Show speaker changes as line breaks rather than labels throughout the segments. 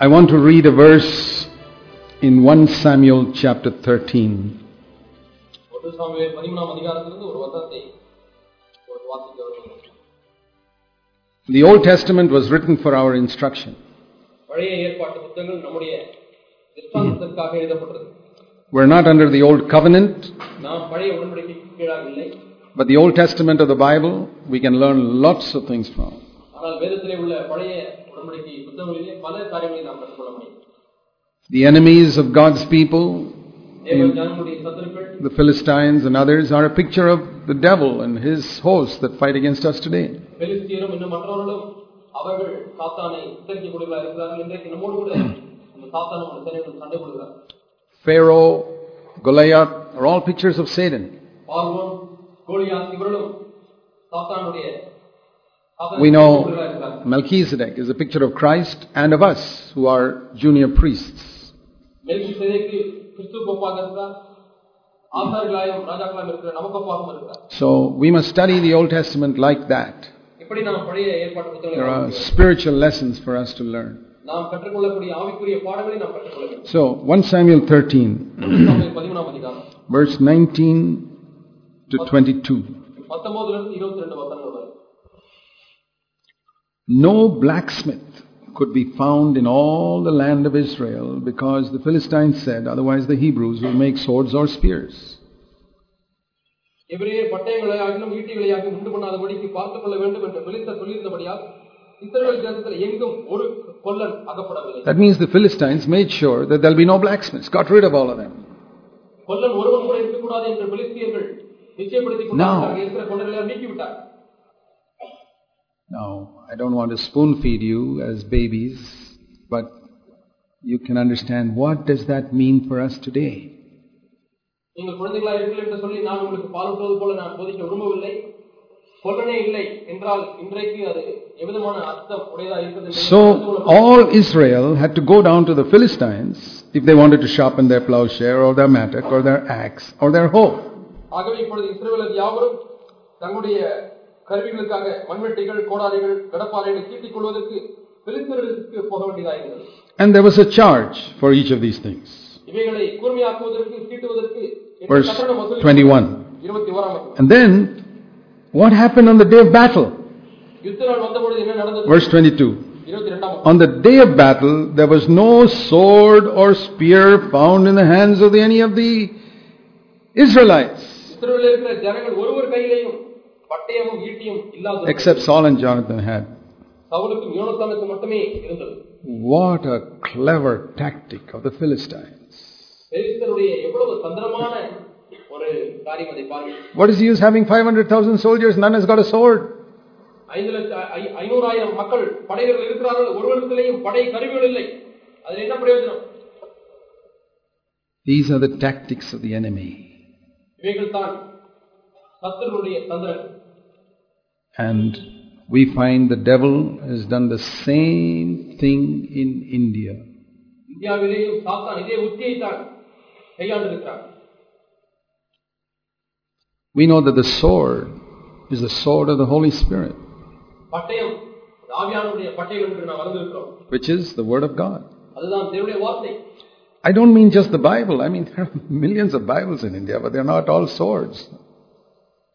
I want to read a verse in 1 Samuel chapter 13. The Old Testament was written for our instruction. We're not under the Old Covenant. But the Old Testament of the Bible, we can learn lots of things from.
ஆனால் வேதத்திலே உள்ள பழைய உடன்படிக்கை புத்தகங்களிலே பல காரியங்களை நாம் கற்றுக்கொள்ள முடியும்
The enemies of God's people,
தேவ ஜனங்களுடைய சத்துருக்கள்
the Philistines and others, are a picture of the devil and his hosts that fight against us today.
பெலிஸ்தியரும் இன்னும் மற்றவர்களும் அவர்கள் சாத்தானை சித்தரிக்க கூடியவர்களாக இருக்கிறார்கள் இன்றைக்கு நம்மோடு கூட இந்த சாத்தானும் அந்த சேனைகளும் சண்டை போடுகிறார்
Pharaoh, Goliath are all pictures of Satan. We know Melchizedek is a picture of Christ and of us who are junior priests. So we must study the Old Testament like that. There are spiritual lessons for us to learn. So 1 Samuel 13, verse 19 to 22. No blacksmith could be found in all the land of Israel because the Philistines said, Otherwise the Hebrews will make swords or spears.
எபிரேயர் பட்டயங்களையாகிலும் ஈட்டிகளையாகிலும் உண்டு பண்ணாதபடிக்கு பார்த்துக் கொள்ள வேண்டும் என்று பெலிஸ்தர் சொல்லியிருந்தபடியால் இஸ்ரவேல் தேசத்தில் எங்கும் ஒரு கொல்லன் அகப்படவில்லை
That means the Philistines made sure that there'll be no blacksmiths, got rid of all of them.
கொல்லன் ஒருவன் கூட இருக்கக்கூடாது என்று பெலிஸ்தியர்கள் நிச்சயப்படுத்திக் கொண்டார்கள் இருக்கிற கொல்லர்களை நீக்கிவிட்டார்
Now, I don't want to spoon feed you as babies, but you can understand what does that mean for us today.
நீங்கள் குழந்தைகளா இருக்கீர்கள் என்று சொல்லி நான் உங்களுக்கு பாலூட்டுவது போல நான் போதிக்க விரும்பவில்லை கொல்லனே இல்லை என்றால் இன்றைக்கு அது எவ்விதமான அர்த்தம் உடையதா இருக்கிறது என்பதை
So
புரிந்து கொள்ள முடியும்.
all Israel had to go down to the Philistines if they wanted to sharpen their plowshare or their mattock or their axe or their hoe.
ஆகவே இப்பொழுது இஸ்ரவேலர் யாவரும் தங்களுடைய கருவிகளுக்காக மண்வெட்டிகள் கோடாரிகள் கடப்பாறைகளை தீட்டிக் கொள்வதற்கு பெலிஸ்தர்களுக்கு போக வேண்டியதாயிருந்தது
And there was a charge for each of these things.
இவைகளை கூர்மையாக்குவதற்கு தீட்டுவதற்கு எட்டு
Verse
கட்டணம் வசூலிக்கப்பட்டது.
21.
இருபத்தி ஓராம் வசனம்.
And then, what happened on the day of battle?
யுத்த நாள் வந்தபொழுது என்ன நடந்தது
Verse 22.
இருபத்தி ரெண்டாம் வசனம்.
On the day of battle, there was no sword or spear found in the hands of the, any of the Israelites,
இஸ்ரவேலில் இருக்கிற ஜனங்கள் ஒருவர் கையிலையும் பட்டயமும் ஈட்டியும் இல்லாத
except Saul and Jonathan had.
சவுலுக்கும் யோனத்தானுக்கும் மட்டுமே இருந்தது
What a clever tactic of the Philistines.
பெலிஸ்தருடைய எவ்வளவு தந்திரமான ஒரு காரியம் அதை பாருங்கள்
What is the use having 500,000 soldiers? None has got a sword.
ஐந்து லட்சம் ஐ- ஐநூறாயிரம் மக்கள் படைகள் இருக்கிறார்கள் ஒருவருத்திலையும் படை கருவிகள் இல்லை அதுல என்ன பிரயோஜனம்
These are the tactics of the enemy.
இவைகள் தான் சத்துருடைய தந்திரங்கள்
And we find the devil has done the same thing in India.
இந்தியாவிலேயும் சாத்தான் இதே உத்தியை தான் கையாண்டு இருக்கிறார்
We know that the sword is the sword of the Holy Spirit,
பட்டயம் ஆவியானுடைய பட்டயம் என்று நாம் அறிந்திருக்கிறோம்
which is the Word of God.
அதுதான் தேவனுடைய வார்த்தை
I don't mean just the Bible. I mean, there are millions of Bibles in India, but they're not all swords.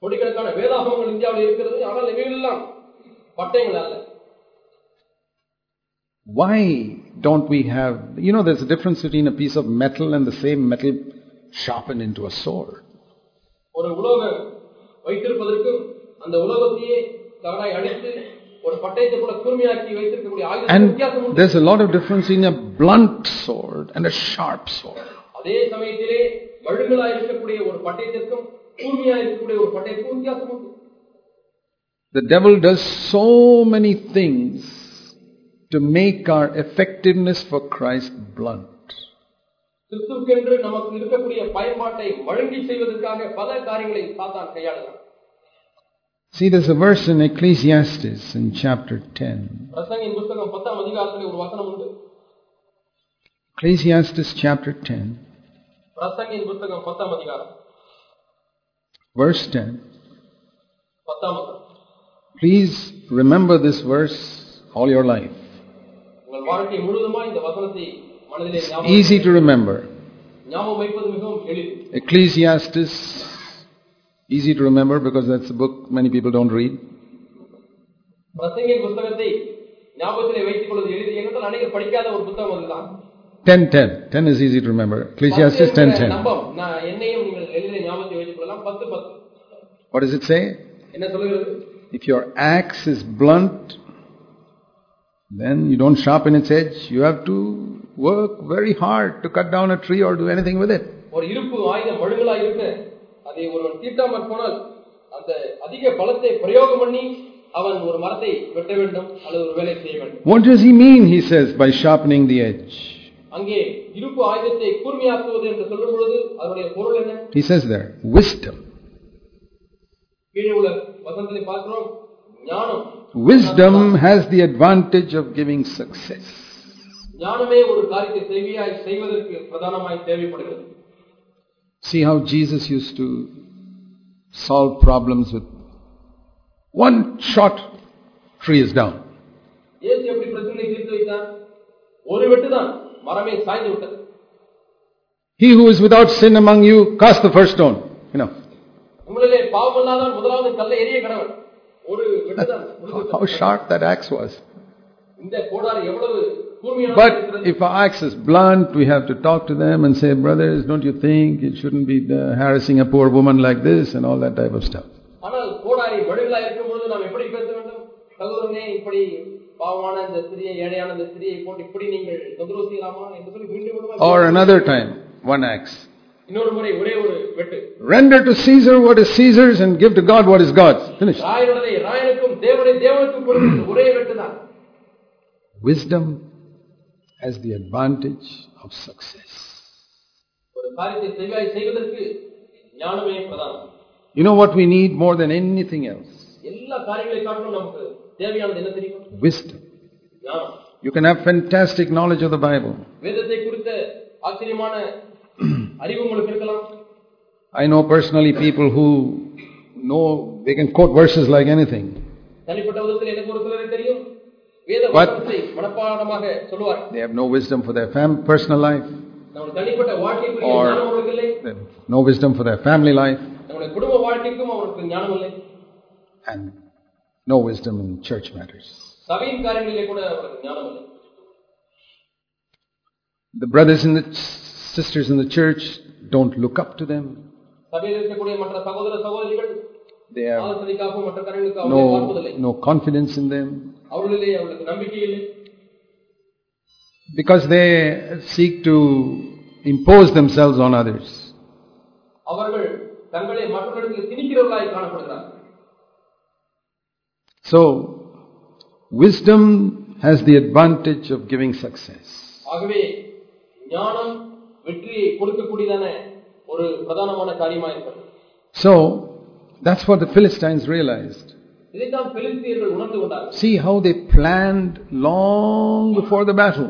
கோடிக்கணக்கான வேதாகமங்கள் இந்தியாவில் இருக்கிறது ஆனால் இவைகளெல்லாம் பட்டயங்கள் அல்ல
Why don't we have, you know, there's a difference between a piece of metal and the same metal sharpened into a sword.
ஒரு உலோகம் வைத்திருப்பதற்கும் அந்த உலோகத்தையே தவறாய் அடித்து ஒரு பட்டயத்தை கூட கூர்மையாக்கி வைத்திருக்கக்கூடிய ஆயுதம் வித்தியாசம்
And
உண்டு
there's a lot of difference in a blunt sword and a sharp sword.
அதே சமயத்திலே வழுங்கலா இருக்கக்கூடிய ஒரு பட்டயத்திற்கும் கூர்மையா இருக்கக்கூடிய ஒரு பட்டயத்துக்கும் வித்தியாசம் உண்டு
The devil does so many things to make our effectiveness for Christ blunt.
கிறிஸ்துக்கென்று நமக்கு இருக்கக்கூடிய பயன்பாட்டை வழங்கி செய்வதற்காக பல காரியங்களை சாத்தான் கையாளலாம்
See, there's a verse in Ecclesiastes in chapter 10.
பிரசங்கின் புஸ்தகம் பத்தாம் அதிகாரத்திலே ஒரு வசனம் உண்டு
Ecclesiastes chapter 10, verse 10.
பத்தாம் வசனம்
Please remember this verse all your life.
உங்கள் உங்கள் வாழ்க்கை முழுவதுமா இந்த வசனத்தை மனதிலே
Easy to
ஞாபகம்
remember.
ஞாபகம் வைப்பது மிகவும் எளிது
Ecclesiastes, easy to remember because that's a book many people don't read.
பிரசங்கின் புத்தகத்தை ஞாபகத்திலே வைத்துக் கொள்வது எளிது ஏனென்றால் அனைவர் படிக்காத ஒரு புத்தகம் அதுதான்
10 10. 10 is easy to remember. Ecclesiastes 10
பத்து இருக்கிற
10.
நம்பம் நான் என்னையும் நீங்கள் எளிதிலே ஞாபகத்தை வைத்துக் கொள்ளலாம் பத்து பத்து
What does it say?
என்ன சொல்லுகிறது
If your axe is blunt, then you don't sharpen its edge. You have to work very hard to cut down a tree or do anything with it.
ஒரு இருப்பு ஆயுதம் மழுங்களா இருக்க அதை ஒருவன் தீட்டாமற் போனால் அந்த அதிக பலத்தை பிரயோகம் பண்ணி அவன் ஒரு மரத்தை வெட்ட வேண்டும் அல்லது ஒரு வேலை செய்ய வேண்டும்
What does he mean, he says, by sharpening the edge?
அங்கே இருப்பு ஆயுதத்தை கூர்மையாக்குவது என்று சொல்லும் பொழுது அதனுடைய பொருள் என்ன
He says there, wisdom.
கீழே உள்ள வசனத்திலே பார்க்கிறோம் ஞானம்
Wisdom has the advantage of giving success.
ஞானமே ஒரு காரியத்தை செய்வியாய் செய்வதற்கு பிரதானமாய் தேவைப்படுகிறது
See how Jesus used to solve problems with one shot, tree is down.
இயேசு எப்படி பிரச்சனை தீர்த்து வைத்தார் ஒரு வெட்டுதான் மரமே சாய்ந்து விட்டது
He who is without sin among you, cast the first stone. You know,
உங்களிலே பாவமில்லாதவன் முதலாவது கல்லை எரிய கடவன் ஒரு வெட்டுதான் முடிந்து
how
விட்டது.
sharp that axe was.
இந்த கோடாரி எவ்வளவு கூர்மையாக
But
இருக்கிறது
if our axe is blunt, we have to talk to them and say, brothers, don't you think it shouldn't be uh, harassing a poor woman like this and all that type of stuff. Or another time, one
acts.
Render to Caesar what is Caesar's and give to God what is God's.
Finish.
Wisdom has the advantage of success. You know what we need more than anything else?
எல்லா காரியங்களை காட்டிலும் நமக்கு தேவையானது என்ன தெரியும்
Wisdom.
ஞானம்
You can have fantastic knowledge of the Bible.
வேதத்தை குறித்த ஆச்சரியமான அறிவு உங்களுக்கு இருக்கலாம்
I know personally people who know they can quote verses like anything.
தனிப்பட்ட விதத்தில் எனக்கு ஒரு சிலரை தெரியும் வேத
What?
வசனத்தை மனப்பாடமாக சொல்லுவார்
They have no wisdom for their fam- personal life,
நம்முடைய தனிப்பட்ட வாழ்க்கைக்குரிய
Or-
ஞானம் அவர்களுக்கு இல்லை
they have no wisdom for their family life,
நம்முடைய குடும்ப வாழ்க்கைக்கும் அவருக்கு ஞானம் இல்லை
and no wisdom in church matters.
சபையின் காரியங்களிலே கூட அவருக்கு ஞானம் இல்லை
The brothers and the sisters in the church don't look up to them.
சபையில் இருக்கக்கூடிய மற்ற சகோதர சகோதரிகள்
They have
ஆலோசனைக்காகவும் மற்ற காரியங்களுக்கு அவர்களை
no,
பார்ப்பதில்லை
no confidence in them
அவர்களிலே அவர்களுக்கு நம்பிக்கை இல்லை
because they seek to impose themselves on others.
அவர்கள் தங்களை மற்றவர்களுக்கு திணிக்கிறவர்களாய் காணப்படுகிறார்கள்
So, wisdom has the advantage of giving success.
ஆகவே ஞானம் வெற்றியை கொடுக்கக்கூடியதான ஒரு பிரதானமான காரியமா இருக்கிறது
So, that's what the Philistines realized.
இதைத்தான் பெலிஸ்தியர்கள் உணர்ந்து கொண்டார்கள்
See how they planned long before the battle.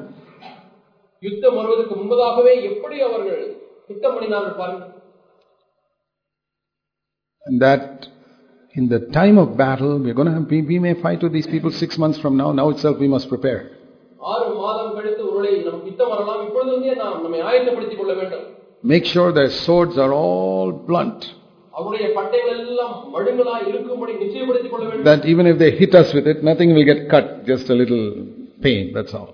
யுத்தம் வருவதற்கு முன்பதாகவே எப்படி அவர்கள் திட்டம் பண்ணினார்கள் பாருங்கள்
And that in the time of battle, we're going to have, we, we may fight with these people six months from now. Now itself, we must prepare. Make sure their swords are all blunt. That even if they hit us with it, nothing will get cut, just a little pain, that's all.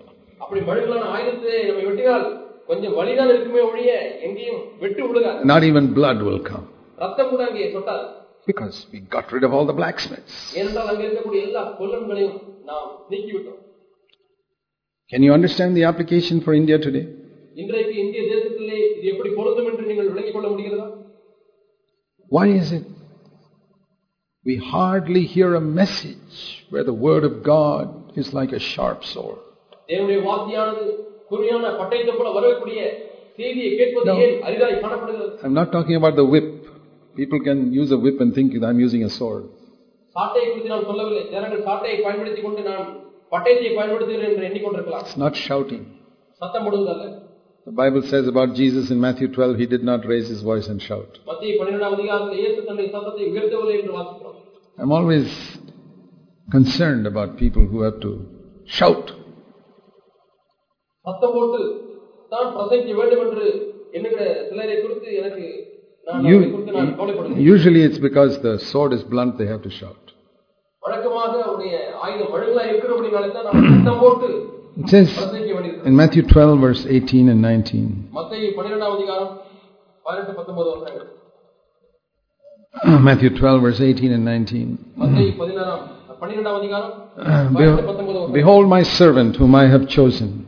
Not even blood will come.
ரத்தம் கூட அங்கே சொட்டாது
Because we got rid of all the blacksmiths.
ஏனென்றால் அங்கே இருக்கக்கூடிய எல்லா கொல்லன்களையும் நாம் நீக்கிவிட்டோம்
Can you understand the application for India today?
இன்றைக்கு இந்திய தேசத்திலே இது எப்படி பொருந்தும் என்று நீங்கள் விளங்கிக் கொள்ள முடிகிறதா
Why is it? We hardly hear a message where the word of God is like a sharp sword.
தேவனுடைய வார்த்தையானது குறியான பட்டயத்தை போல வரக்கூடிய செய்தியை கேட்பது
No.
ஏன் அரிதாய் காணப்படுகிறது
I'm not talking about the whip. People can use a whip and think that I'm using a sword.
சாட்டையை குறித்து நான் சொல்லவில்லை ஜனங்கள் சாட்டையை பயன்படுத்திக் கொண்டு நான் பட்டயத்தை பயன்படுத்துகிறேன் என்று எண்ணிக்கொண்டிருக்கலாம்
It's not shouting.
சத்தம் போடுவதல்ல
The Bible says about Jesus in Matthew 12, he did not raise his voice and shout.
மத்திய பன்னிரெண்டாம் அதிகாரத்தில் இயேசு தன்னுடைய சத்தத்தை உயர்த்தவில்லை என்று வாசிக்கிறோம்
I'm always concerned about people who have to shout.
சத்தம் போட்டு தான் பிரசங்கிக்க வேண்டும் என்று என்கிற சிலரை குறித்து எனக்கு நான்
Usually it's because the sword is blunt, they have to shout. It says in Matthew 12, verse 18 and 19. Matthew 12, verse 18 and 19. Behold my servant whom I have chosen.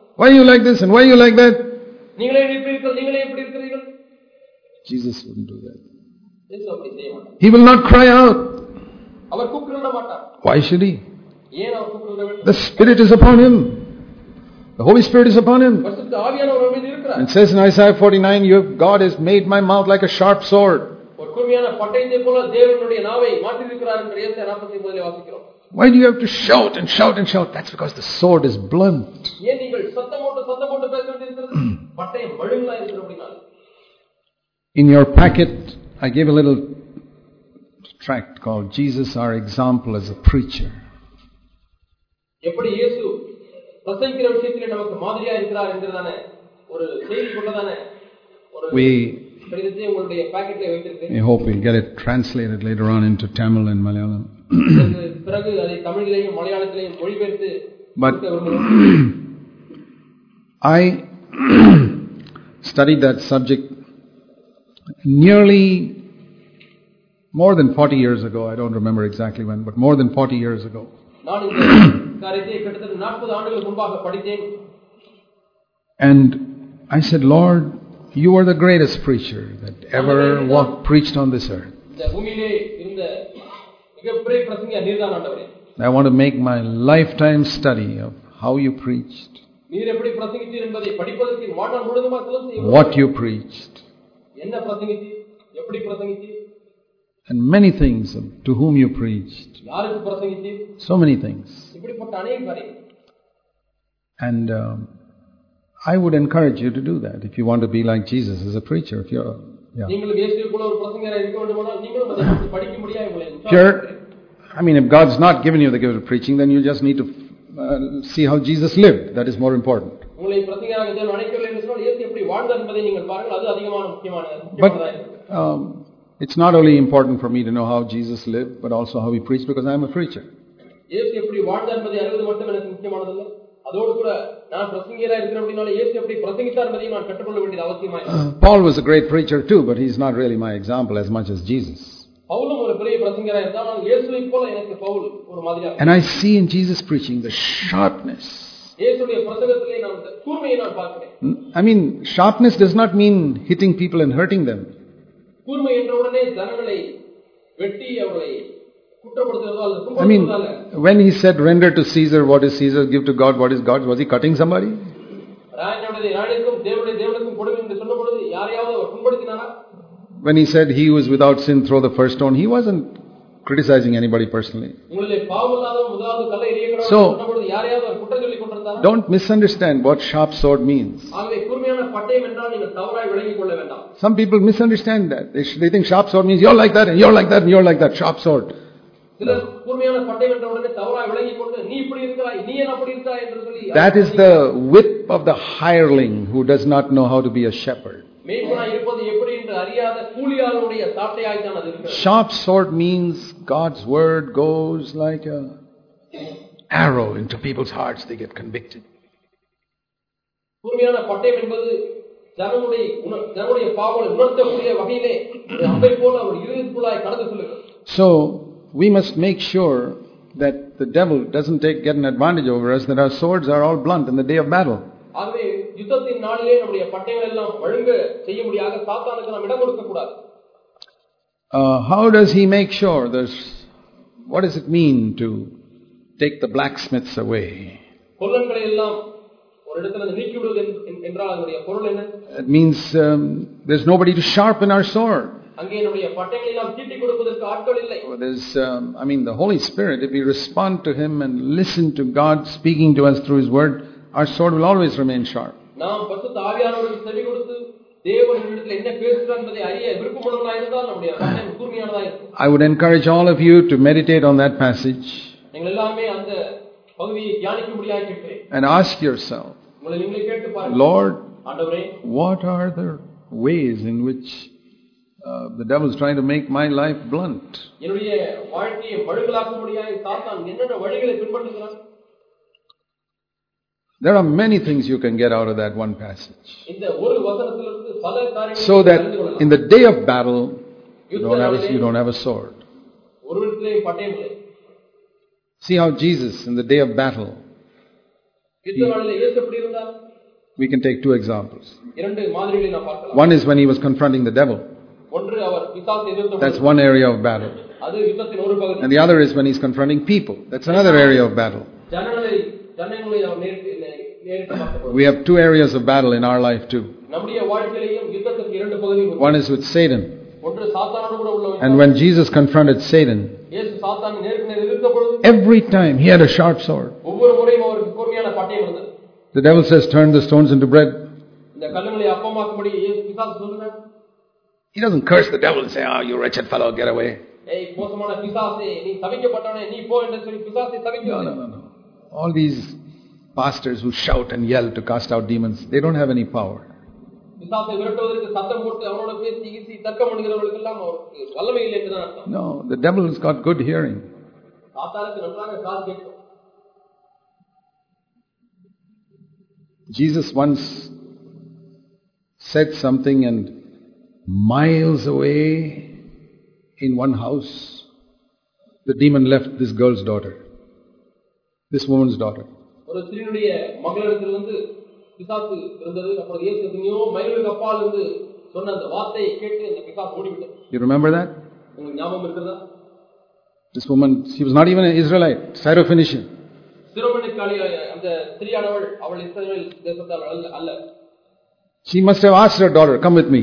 Why you like this and why you like that? Jesus wouldn't do that. He will not cry out. Why should he? The Spirit is upon him. The Holy Spirit is upon him. And says in Isaiah 49, God has made my mouth like a sharp sword.
ஒரு கூர்மையான பட்டயத்தை போல தேவனுடைய நாவை மாற்றிருக்கிறார் என்று ஏசாயா நாற்பத்தி ஒன்பதிலே வாசிக்கிறோம்
Why do you have to shout and shout and shout? That's because the sword is blunt.
ஏன் நீங்கள் சத்தம் போட்டு சத்தம் போட்டு பேச வேண்டியிருக்கிறது பட்டயம் மழுங்களா இருக்கிற அப்படின்னால
In your packet, I gave a little tract called Jesus, Our Example as a Preacher.
எப்படி இயேசு பிரசங்கிக்கிற விஷயத்திலே நமக்கு மாதிரியா இருக்கிறார் என்கிறதான ஒரு செய்தி கொண்டதான ஒரு
We,
கடிதத்தை உங்களுடைய பாக்கெட்ல வைத்திருக்கேன்
I hope we'll get it translated later on into Tamil and Malayalam.
இதற்கு பிறகு அதை தமிழிலேயும் மலையாளத்திலேயும் மொழிபெயர்த்து
But-
கொடுக்க விரும்புகிறோம்
I studied that subject nearly more than 40 years ago. I don't remember exactly when, but more than 40 years ago.
நான் இந்த காரியத்தை கிட்டத்தட்ட நாற்பது ஆண்டுகளுக்கு முன்பாக படித்தேன்
And I said, Lord, you are the greatest preacher that ever walked, preached on this earth. I want to make my lifetime study of how you preached, what you preached, and many things to whom you preached, so many things. And um, I would encourage you to do that if you want to be like Jesus as a preacher. If you're Sure. I mean, if God's not given you the gift of preaching, then you just need to uh, see how Jesus lived. That is more important. But um, it's not only important for me to know how Jesus lived, but also how he preached, because I am a preacher.
இயேசு எப்படி வாழ்ந்தார் என்பதை அறிவது மட்டும் எனக்கு முக்கியமானதல்ல அதோடு கூட நான் பிரசங்கியரா இருக்கிறேன் அப்படின்னால இயேசு எப்படி பிரசங்கித்தார் என்பதையும் நான் கற்றுக்கொள்ள வேண்டியது அவசியமாக
Uh, Paul was a great preacher too, but he's not really my example as much as Jesus.
பவுலும் ஒரு பெரிய பிரசங்கரா இருந்தால் ஆனால் இயேசுவை போல எனக்கு பவுல் ஒரு மாதிரியாக
And I see in Jesus preaching the sharpness.
இயேசுடைய பிரசங்கத்திலே நான் இந்த கூர்மையை நான் பார்க்கிறேன்
I mean, sharpness does not mean hitting people and hurting them.
கூர்மை என்ற உடனே ஜனங்களை வெட்டி அவர்களை குற்றப்படுத்துறதோ அல்லது
I mean, when he said, render to Caesar what is Caesar, give to God what is God, was he cutting somebody? When he said, he was without sin, throw the first stone, he wasn't criticizing anybody personally. So, don't misunderstand what sharp sword means. Some people misunderstand that. They, think sharp sword means you're like that and you're like that and you're like that, sharp sword. That is the whip of the hireling who does not know how to be a shepherd.
மெய்ப்பனாய் இருப்பது எப்படி என்று அறியாத கூலியாளனுடைய சாட்டையாய் தான் அது இருக்கிறது
Sharp sword means God's word goes like a arrow into people's hearts. They get convicted.
கூர்மையான பட்டயம் என்பது ஜனங்களுடைய உண- ஜனங்களுடைய பாவங்களை உணர்த்தக்கூடிய வகையிலே ஒரு அம்பை போல ஒரு இருதயத்துக்குள்ளாய் கடந்து செல்லுகிறது
So we must make sure that the devil doesn't take, get an advantage over us, that our swords are all blunt in the day of battle.
ஆகவே யுத்தத்தின் நாளிலே நம்முடைய பட்டயங்கள் எல்லாம் வழங்க செய்ய முடியாத சாத்தானுக்கு நாம் இடம் கொடுக்க கூடாது
Uh, how does he make sure there's, what does it mean to take the blacksmiths away.
கொல்லன்களை எல்லாம் ஒரு இடத்துல இருந்து நீக்கி விடுவது என்- என்றால் அதனுடைய பொருள் என்ன
It means um, there's nobody to sharpen our sword. Well, there's, um, I mean, the Holy Spirit, if we respond to Him and listen to God speaking to us through His Word, our sword will always remain sharp. I would encourage all of you to meditate on that passage. and ask yourself, Lord, what are the ways in which uh, the devil is trying to make my life blunt. There are many things you can get out of that one passage. So that in the day of battle, you don't have a, you don't have a sword. See how Jesus, in the day of battle,
he,
we can take two examples. One is when he was confronting the devil. That's one area of battle. And the other is when he's confronting people. That's another area of battle. We have two areas of battle in our life too. One is with Satan. And when Jesus confronted Satan, every time he had a sharp sword. The devil says, Turn the stones into bread. He doesn't curse the devil and say, Oh, you wretched fellow, get away. No, no, no, no. All these pastors who shout and yell to cast out demons, they don't have any power. No, the devil has got good hearing. Jesus once said something and miles away in one house, the demon left this girl's daughter, this woman's daughter.
ஒரு ஸ்திரீனுடைய மகளிடத்தில் வந்து பிசாசு இருந்தது அப்பொழுது இயேசு எத்தனையோ மைல்களுக்கு அப்பால் இருந்து சொன்ன அந்த வார்த்தையை கேட்டு அந்த பிசாசு ஓடிவிட்டது
You remember that?
உங்களுக்கு ஞாபகம் இருக்கிறதா
This woman, she was not even an Israelite, Syrophoenician.
சிறுவனுக்காளி அந்த ஸ்திரீயானவள் அவள் இஸ்ரவேல் தேசத்தால் அல்ல அல்ல
She must have asked her daughter, Come with me.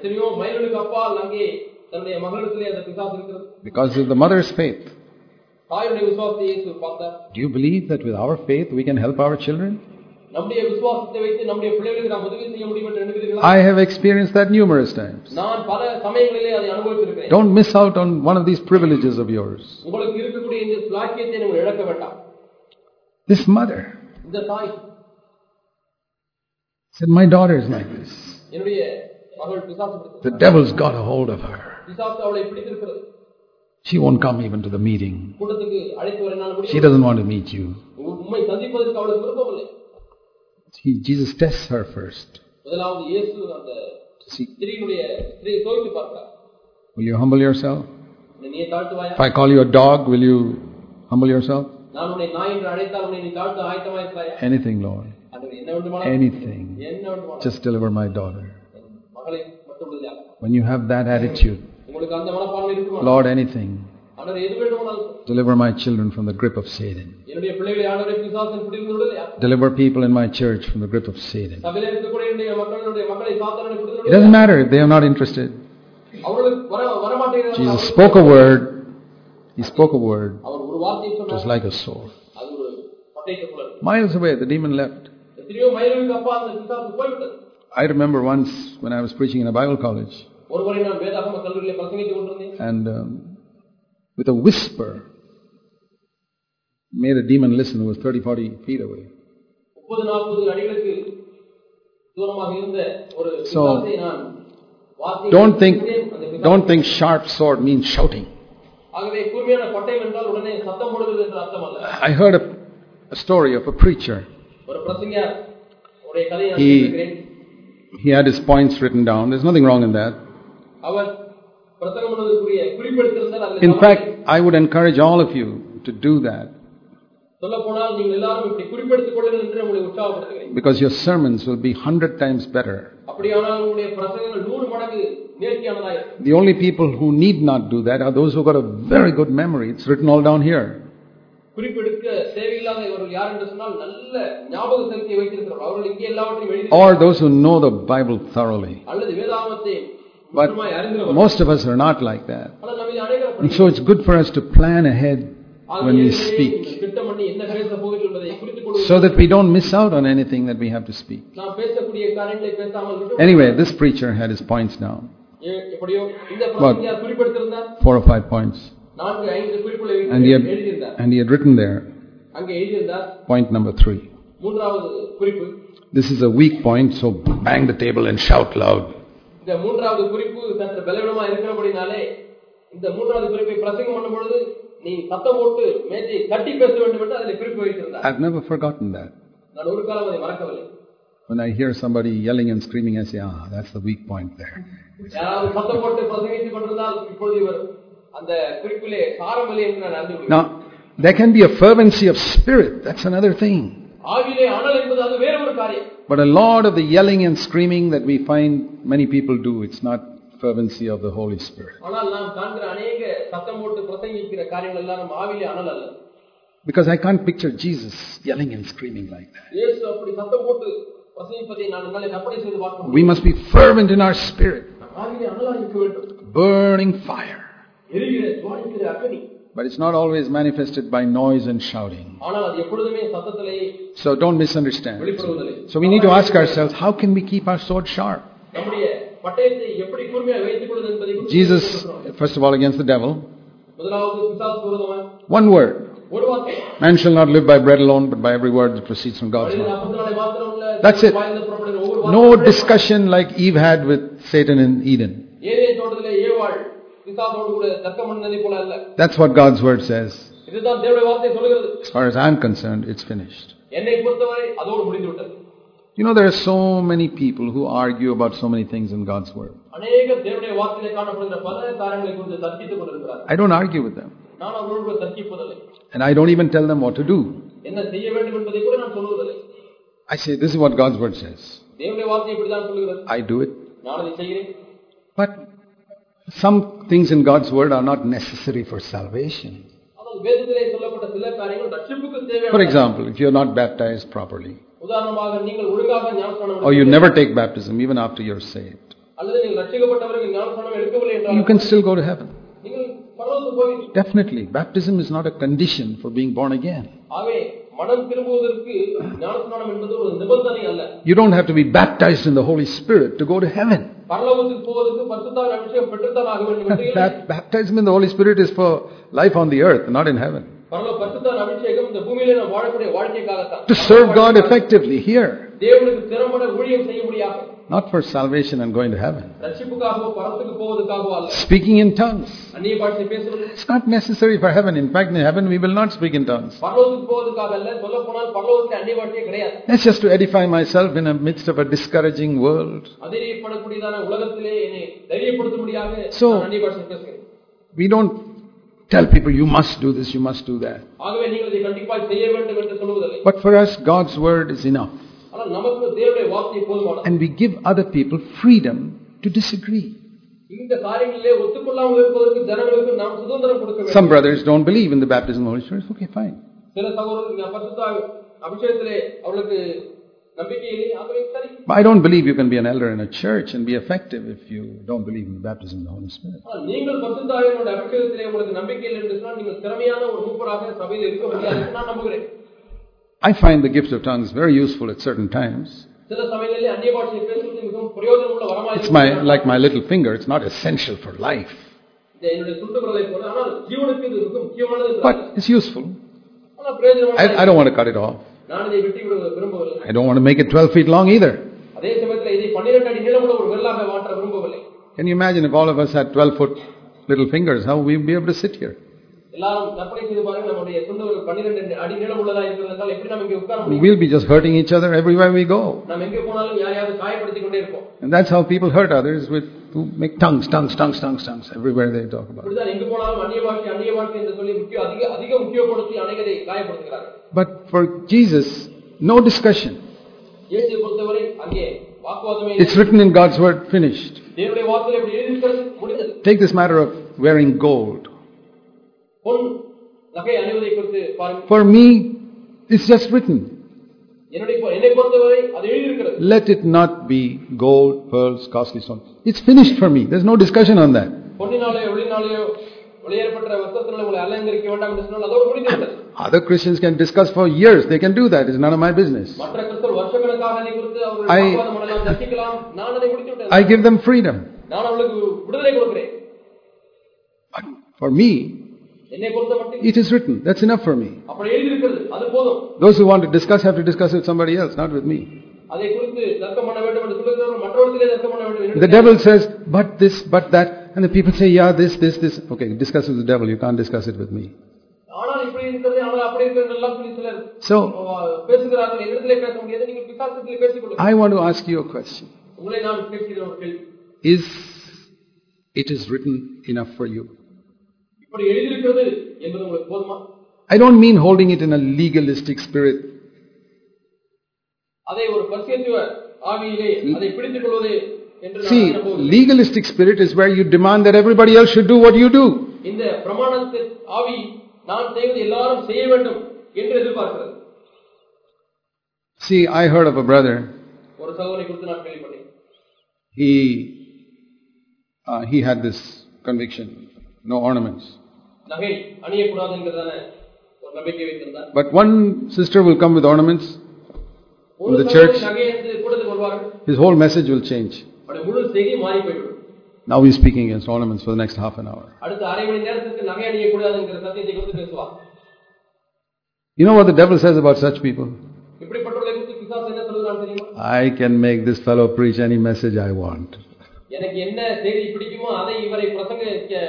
எத்தனையோ மைல்களுக்கு அப்பால் அங்கே தன்னுடைய மகளிடத்திலே அந்த பிசாசு இருக்கிறது
Because of the mother's faith.
தாயுடைய விசுவாசத்தை இயேசு பார்த்தார்
Do you believe that with our faith we can help our children?
நம்முடைய விசுவாசத்தை வைத்து நம்முடைய பிள்ளைகளுக்கு நாம் உதவி செய்ய முடியும் என்று எண்ணுகிறீர்களா
I have experienced that numerous times.
நான் பல சமயங்களிலே அதை அனுபவித்திருக்கிறேன்
Don't miss out on one of these privileges of yours.
உங்களுக்கு இருக்கக்கூடிய இந்த பிளாக்கியத்தை நீங்கள் இழக்க வேண்டாம்
This mother
இந்த தாய்
said, My daughter is like this.
என்னுடைய மகள் பிசாசு பிடித்தது.
the devil's got a hold of her. She won't come even to the meeting. She doesn't want to meet you. He, Jesus tests her first. Will you humble yourself? If I call you a dog, will you humble yourself? Anything, Lord. Anything. Just deliver my daughter. When you have that attitude, Lord, anything, deliver my children from the grip of Satan. Deliver people in my church from the grip of Satan. It doesn't matter if they are not interested. Jesus spoke a word, He spoke a word,
just
like a sword. Miles away, the demon left. I remember once when I was preaching in a Bible college, and um, with a whisper, made a demon listen who was 30, 40 feet away. So, don't think, don't think sharp sword means shouting. I heard a, a story of a preacher. He he had his points written down. There's nothing wrong in that. In fact, I would encourage all of you to do that. Because your sermons will be hundred times better. The only people who need not do that are those who got a very good memory. It's written all down here. Or those who know the Bible thoroughly. But most of us are not like that. And so it's good for us to plan ahead when we speak so that we don't miss out on anything that we have to speak. Anyway, this preacher had his points down.
About
four or five points.
நான்கு ஐந்து குறிப்புகளை
And he had,
எழுதியிருந்தார்
and he had written there,
அங்கே எழுதியிருந்தார்
point number three.
மூன்றாவது குறிப்பு
This is a weak point, so bang the table and shout loud.
இந்த மூன்றாவது குறிப்பு சற்று பலவீனமா இருக்கிறபடினாலே இந்த மூன்றாவது குறிப்பை பிரசங்கம் பண்ணும் பொழுது நீ சத்தம் போட்டு மேஜை தட்டி பேச வேண்டும் என்று அதில் குறிப்பு வைத்திருந்தார்
I've never forgotten that.
நான் ஒரு காலம் அதை மறக்கவில்லை
When I hear somebody yelling and screaming, I say, ah, that's the weak point there. Now, there can be a fervency of spirit. That's another thing. But a lot of the yelling and screaming that we find many people do, it's not fervency of the Holy Spirit. Because I can't picture Jesus yelling and screaming like that. We must be fervent in our spirit, burning fire. But it's not always manifested by noise and shouting. So don't misunderstand. So we need to ask ourselves how can we keep our sword sharp? Jesus, first of all, against the devil. One word. Man shall not live by bread alone, but by every word that proceeds from God's mouth. That's it. No discussion like Eve had with Satan in Eden. That's what God's word says. As far as I'm concerned, it's finished. You know, there are so many people who argue about so many things in God's Word. I don't argue with them. And I don't even tell them what to do. I say, this is what God's Word says. I do it. But some things in God's word are not necessary for salvation. For example, if you're not baptized properly, or you never take baptism even after you're saved, you can still go to heaven. Definitely, baptism is not a condition for being born again. You don't have to be baptized in the Holy Spirit to go to heaven.
பரலோகத்துக்கு போவதற்கு பரிசுத்தாவின் அபிஷேகம் பெற்றுத்தான் ஆக வேண்டும் என்று இல்லை.
Bap- baptism in the Holy Spirit is for life on the earth, not in heaven.
பரலோக பரிசுத்தாவின் அபிஷேகம் இந்த பூமியிலே நாம் வாழக்கூடிய வாழ்க்கைக்காகத்தான்
To serve God effectively here,
தேவனுக்கு திறம்பட ஊழியம் செய்ய முடியாது
not for salvation and going to heaven. Speaking in tongues. It's not necessary for heaven. In fact, in heaven we will not speak in tongues. That's just to edify myself in the midst of a discouraging world. So, we don't tell people you must do this, you must do that. But for us, God's word is enough. And we give other people freedom to disagree. Some brothers don't believe in the baptism of the Holy Spirit. Okay, fine. I don't believe you can be an elder in a church and be effective if you don't believe in the baptism of the Holy Spirit. I find the gift of tongues very useful at certain times. It's my, like my little finger, it's not essential for life. But it's useful. I, I don't want to cut it off. I don't want to make it 12 feet long either. Can you imagine if all of us had 12 foot little fingers, how we'd be able to sit here?
எல்லாரும் கற்பனை செய்து பாருங்க நம்முடைய துண்டுகள் பன்னிரெண்டு அடி நீளம் உள்ளதா இருக்கிறதால் எப்படி நம்ம இங்க உட்கார முடியும்
We'll be just hurting each other everywhere we go.
நம்ம எங்க போனாலும் யாரையாவது காயப்படுத்திக் கொண்டே இருப்போம்
And that's how people hurt others with to make tongues, tongues, tongues, tongues, tongues, everywhere they talk about. it.
இப்படிதான் எங்க போனாலும் அந்நிய பாஷை அந்நிய பாஷை என்று சொல்லி முக்கிய அதிக அதிக முக்கியப்படுத்தி அநேகரை காயப்படுத்துகிறார்கள்
But for Jesus, no discussion.
இயேசுவை பொறுத்தவரை அங்கே வாக்குவாதமே
It's written in God's word, finished.
தேவனுடைய வார்த்தையில் எப்படி எழுதியிருக்கிறது முடிந்தது
Take this matter of wearing gold. For me, it's just written. Let it not be gold, pearls, costly stones. It's finished for me. There's no discussion on that. Other Christians can discuss for years. They can do that. It's none of my business. I, I give them freedom. But for me, it is written. That's enough for me. Those who want to discuss have to discuss with somebody else, not with me. The devil says, but this, but that, and the people say, yeah, this, this, this. Okay, discuss with the devil, you can't discuss it with me. So, I want to ask you a question. Is it is written enough for you?
இப்படி எழுதியிருக்கிறது என்பது உங்களுக்கு போதுமா
I don't mean holding it in a legalistic spirit.
அதை ஒரு பரிசுத்துவ ஆவியிலே அதை பிடித்துக் கொள்வது என்று நான்
See,
எண்ண
legalistic spirit is where you demand that everybody else should do what you do.
இந்த பிரமாணத்தின் ஆவி நான் செய்வது எல்லாரும் செய்ய வேண்டும் என்று எதிர்பார்க்கிறது
See, I heard of a brother.
ஒரு சகோதரி குறித்து நான் கேள்விப்பட்டேன்
He uh, he had this conviction, no ornaments. But one sister will come with ornaments.
ஒரு
In the
சகோதரி
church-
நகை என்று கூட்டத்துக்கு வருவார்கள்
His whole message will change.
அவருடைய முழு செய்தி மாறி போய்விடும்
Now he's speaking against ornaments for the next half an hour.
அடுத்த அரை மணி நேரத்துக்கு நகை அணியக்கூடாது என்கிற சத்தியத்தை குறித்து பேசுவார்
You know what the devil says about such people?
இப்படிப்பட்டவர்களை குறித்து பிசாசு என்ன சொல்லுகிறான் தெரியுமா
I can make this fellow preach any message I want.
எனக்கு என்ன செய்தி பிடிக்குமோ அதை இவரை பிரசங்க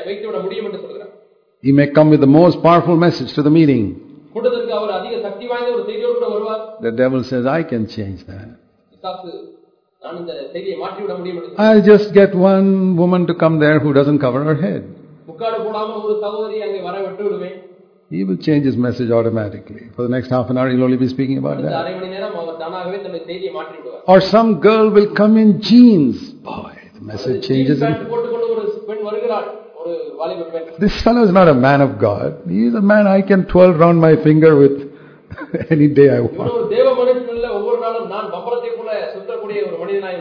வைத்து விட முடியும் என்று சொல்கிறார்
he may come with the most powerful message to the meeting. The devil says, I can change that. I'll just get one woman to come there who doesn't cover her head. He will change his message automatically. For the next half an hour, he'll only be speaking about that. Or some girl will come in jeans. Boy, the message changes. This fellow is not a man of God. He is a man I can twirl round my finger with any day I want.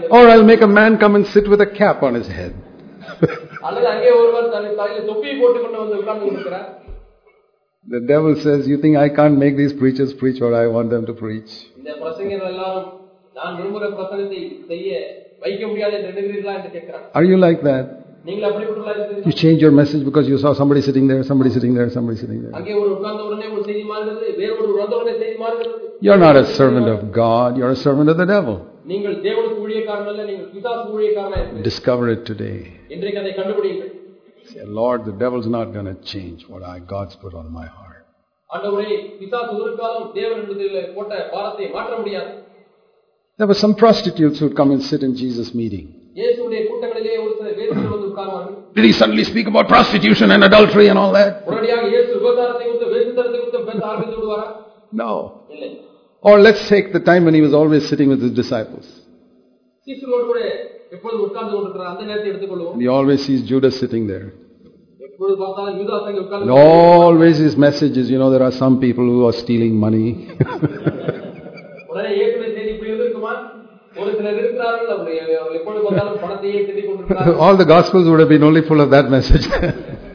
Or I'll make a man come and sit with a cap on his head. the devil says, You think I can't make these preachers preach what I want them to preach? Are you like that? You change your message because you saw somebody sitting there, somebody sitting there, somebody sitting there.
You
are not a servant of God, you are a servant of the devil. Discover it today. Say, Lord, the devil's not going to change what I, God's put on my heart. There were some prostitutes who would come and sit in Jesus' meeting. Did he suddenly speak about prostitution and adultery and all that? no. Or let's take the time when he was always sitting with his disciples. And he always sees Judas sitting there. And always his message is, you know, there are some people who are stealing money. All the Gospels would have been only full of that message.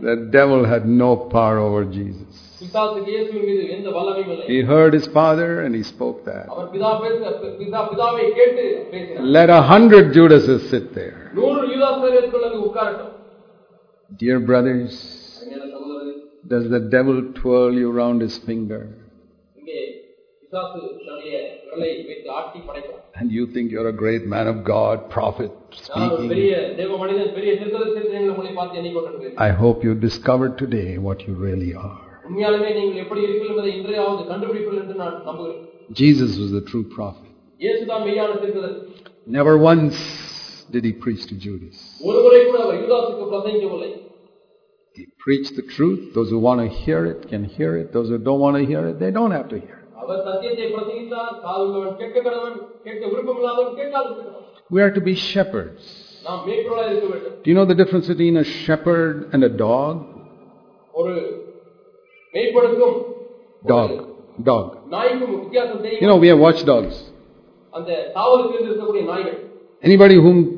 the devil had no power over Jesus. He heard his father and he spoke that. Let a hundred Judases sit there. Dear brothers, does the devil twirl you round his finger? And you think you're a great man of God, prophet, speaking. I hope you discovered today what you really are. Jesus was the true prophet. Never once did he preach to Judas preach the truth. Those who want to hear it can hear it. Those who don't want to hear it, they don't have to hear it. We are to be shepherds. Do you know the difference between a shepherd and a dog? Dog. Dog. You know, we have watchdogs. Anybody whom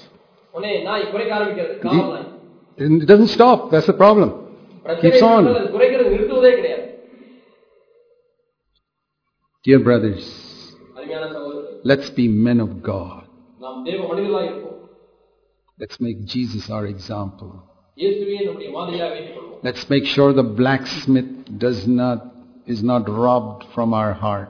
It doesn't stop. That's the problem. Keeps on. Dear brothers, let's be men of God. Let's make Jesus our example. Let's make sure the blacksmith does not is not robbed from our heart.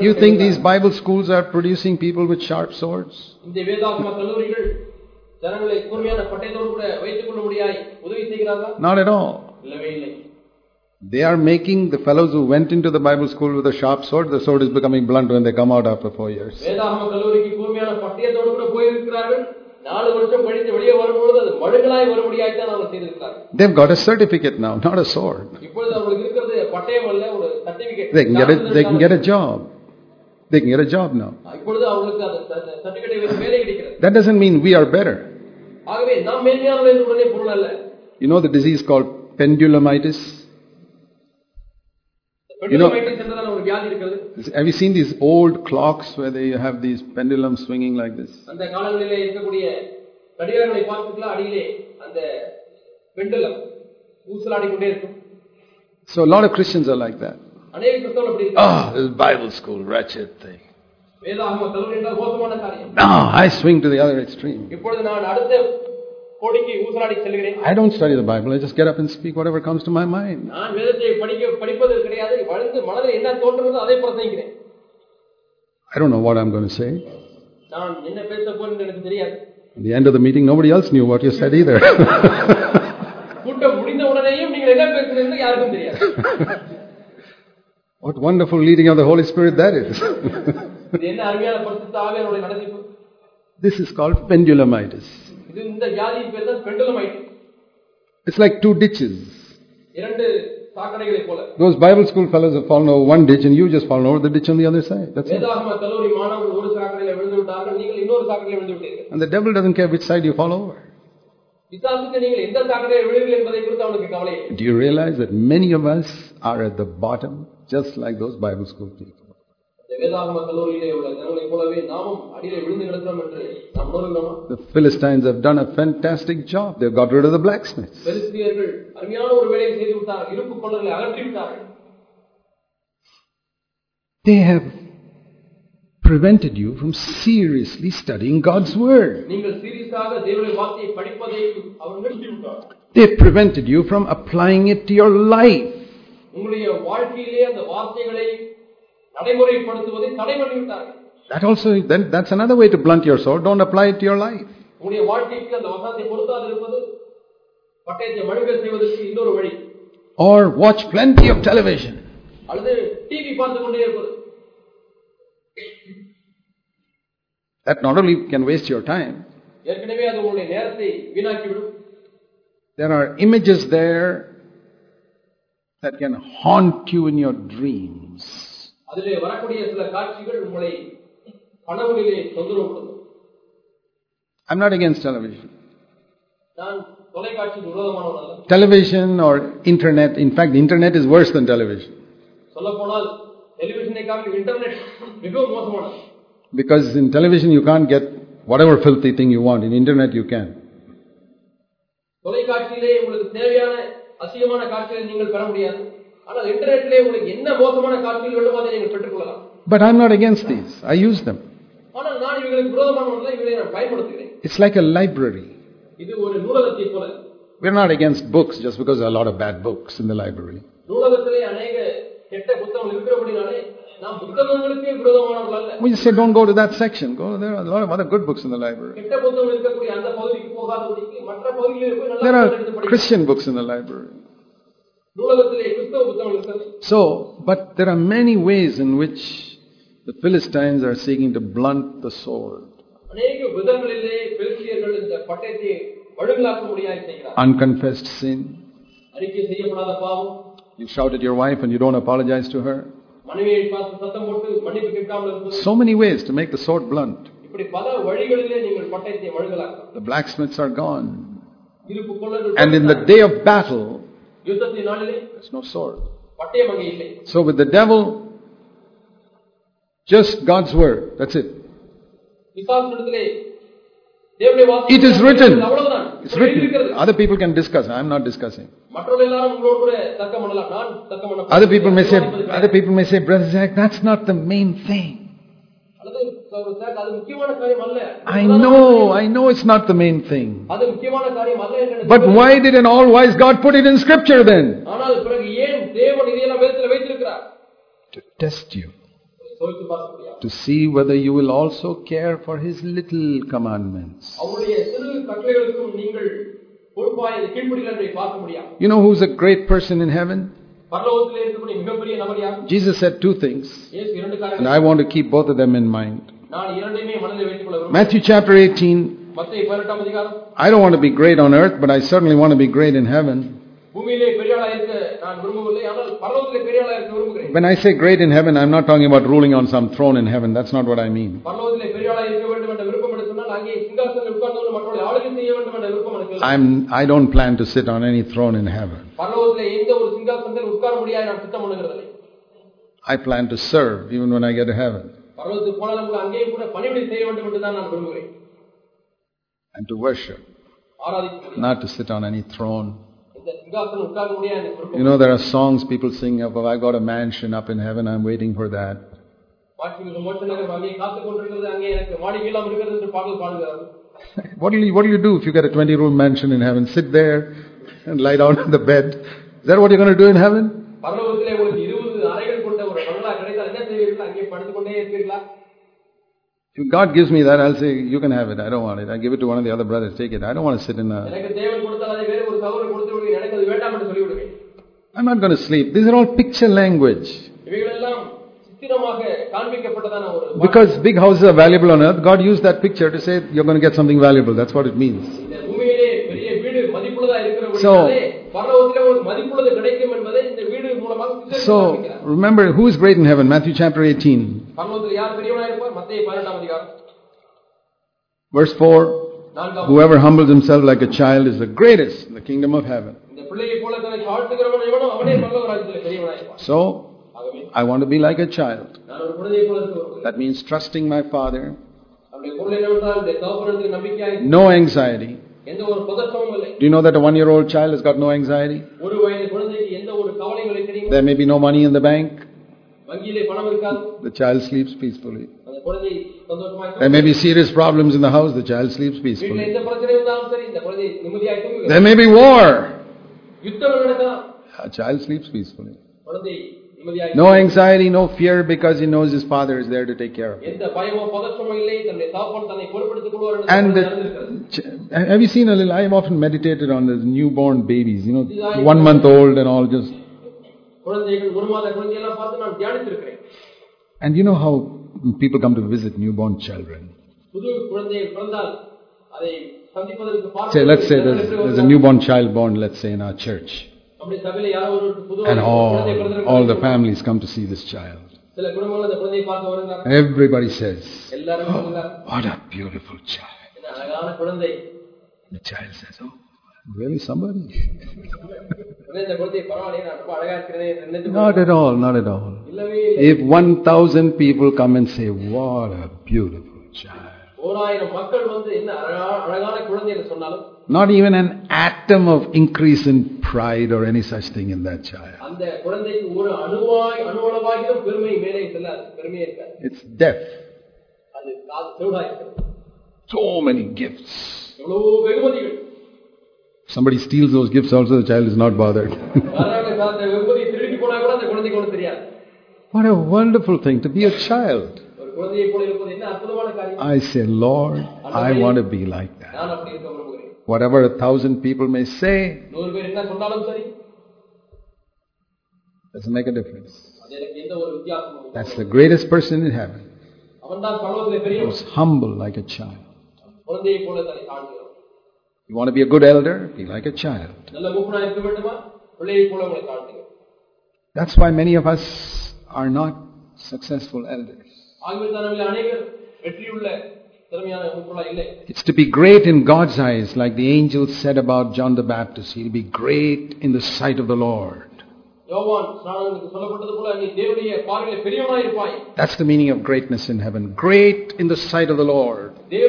You think these Bible schools are producing people with sharp swords? Not at all. They are making the fellows who went into the Bible school with a sharp sword, the sword is becoming blunt when they come out after four years. They've got a certificate now, not a sword. They can get a, they can get a job. They can get a job now. That doesn't mean we are better. You know the disease called pendulumitis. You know, have you seen these old clocks where they have these pendulums swinging like this? So a lot of Christians are like that. Ah, oh, this Bible school, wretched thing. Now I swing to the other extreme. I don't study the Bible. I just get up and speak whatever comes to my mind. I don't know what I'm going to say. At the end of the meeting, nobody else knew what you said either. what wonderful leading of the Holy Spirit that is. this is called pendulumitis.
இது இந்த வியாதியின் பேர் தான் pendulum
It's like two ditches.
இரண்டு சாக்கடைகளை போல
Those Bible school fellows have fallen over one ditch and you just fallen over the ditch on the other side. That's it.
வேதாகம கல்லூரி மாணவர்கள் ஒரு சாக்கடையில விழுந்து விட்டார்கள் நீங்கள் இன்னொரு சாக்கடையில விழுந்து விட்டீர்கள்
And the devil doesn't care which side you fall over.
விசாசுக்கு நீங்கள் எந்த சாக்கடையில் விழுவீர்கள் என்பதை குறித்து அவனுக்கு கவலை இல்லை.
Do you realize that many of us are at the bottom, just like those Bible school people? The Philistines have done a fantastic job. They've got rid of the blacksmiths. They have prevented you from seriously studying God's Word. They've prevented you from applying it to your life.
நடைமுறைப்படுத்துவதை தடை பண்ணி விட்டார்கள்
That also, then that's another way to blunt your sword. Don't apply it to your life.
உங்களுடைய வாழ்க்கைக்கு அந்த வசனத்தை பொருத்தாது இருப்பது பட்டயத்தை மழுக செய்வதற்கு இன்னொரு வழி
Or watch plenty of television.
அல்லது டிவி பார்த்து கொண்டே இருப்பது
That not only can waste your time,
ஏற்கனவே அது உங்களுடைய நேரத்தை வீணாக்கிவிடும்
there are images there that can haunt you in your dreams.
அதிலே வரக்கூடிய சில காட்சிகள் உங்களை கனவுகளிலே தொந்தரவு கொடுக்கும்
I'm not against television.
நான் தொலைக்காட்சிக்கு விரோதமானவன் அல்ல
Television or internet, in fact, the internet is worse than television.
சொல்ல போனால் டெலிவிஷனை காட்டிலும் இன்டர்நெட் மிகவும் மோசமானது
Because in television you can't get whatever filthy thing you want. In internet you can.
தொலைக்காட்சியிலே உங்களுக்கு தேவையான அசிங்கமான காட்சிகளை நீங்கள் பெற முடியாது
but I'm not against these. I use them. It's like a library. We're not against books just because there are a lot of bad books in the library. We just say don't go to that section. Go there are a lot of other good books in the library. There are Christian books in the library. So, but there are many ways in which the Philistines are seeking to blunt the sword. Unconfessed sin. You shout at your wife and you don't apologize to her. So many ways to make the sword blunt. The blacksmiths are gone. And in the day of battle,
ಯುದ್ಧದ
There's no sword. So with the devil, just God's word. That's it. It is written. It's written. Other people can discuss. I'm not discussing. Other people may say, other people may say, Brother Zac, that's not the main thing. I know, I know it's not the main thing. But why did an all wise God put it in scripture then? To test you. To see whether you will also care for his little commandments. You know who's a great person in heaven? Jesus said two things, and I want to keep both of them in mind. Matthew chapter 18. I don't want to be great on earth, but I certainly want to be great in heaven. When I say great in heaven, I'm not talking about ruling on some throne in heaven. That's not what I mean. I'm, I don't plan to sit on any throne in heaven. I plan to serve even when I get to heaven.
பரலோகத்துக்கு போனாலும் கூட அங்கேயும் கூட பணிவிடை செய்ய வேண்டும் என்று தான் நான் விரும்புகிறேன்
and to worship,
ஆராதிக்க முடியும்
not to sit on any throne.
இந்த சிங்காசனம் உட்கார முடியாது எனக்கு விருப்பம்
You know, there are songs people sing of, oh, I've got a mansion up in heaven, I'm waiting for that.
வாட்சிமிகு மோட்ச நகரம் அங்கே காத்துக் கொண்டிருக்கிறது அங்கே எனக்கு மாளிகை இல்லாமல் இருக்கிறது என்று பாடல் பாடுகிறார்கள்
What will, you, what will you do if you get a 20 room mansion in heaven? Sit there and lie down on the bed? Is that what you're going to do in heaven? If God gives me that, I'll say, You can have it. I don't want it. I give it to one of the other brothers. Take it. I don't want to sit in a. I'm not going to sleep. These are all picture language. Because big houses are valuable on earth, God used that picture to say, You're going to get something valuable. That's what it means. So, so remember who is great in heaven? Matthew chapter 18. Verse 4 Whoever humbles himself like a child is the greatest in the kingdom of heaven. So I want to be like a child. That means trusting my father. No anxiety. Do you know that a one year old child has got no anxiety? There may be no money in the bank. The child sleeps peacefully. There may be serious problems in the house. The child sleeps peacefully. There may be war. A child sleeps peacefully. No anxiety, no fear because he knows his father is there to take care of him. And the, have you seen a little, I have often meditated on these newborn babies, you know, one month old and all just. And you know how people come to visit newborn children. Say, let's say there's, there's a newborn child born, let's say, in our church. And all, all the families come to see this child. Everybody says,
oh,
What a beautiful child. The child says, Oh, really somebody? not at all, not at all. If 1,000 people come and say, What a beautiful child not even an atom of increase in pride or any such thing in that child. It's
death.
So many gifts. Somebody steals those gifts also, the child is not bothered. what a wonderful thing to be a child. I say, Lord, I want to be like that Whatever a thousand people may say,
நூறு பேர் என்ன சொன்னாலும் சரி
doesn't make a difference.
அது எனக்கு எந்த ஒரு வித்தியாசமும்
That's the greatest person in heaven.
அவன் தான் பரலோகத்திலே பெரியவன்
Who's humble like a child.
குழந்தையை போல தன்னை தாழ்கிறோம்
You want to be a good elder? Be like a child.
நல்ல மூப்பனா இருக்க வேண்டுமா பிள்ளையை போல உங்களை தாழ்த்துகிறோம்
That's why many of us are not successful elders. It's to be great in God's eyes, like the angels said about John the Baptist. He'll be great in the sight of the Lord. That's the meaning of greatness in heaven. Great in the sight of the Lord. The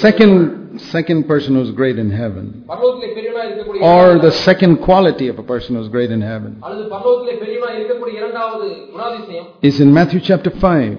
second, second person who's great in heaven, or the second quality of a person who's great in heaven, is in Matthew chapter 5.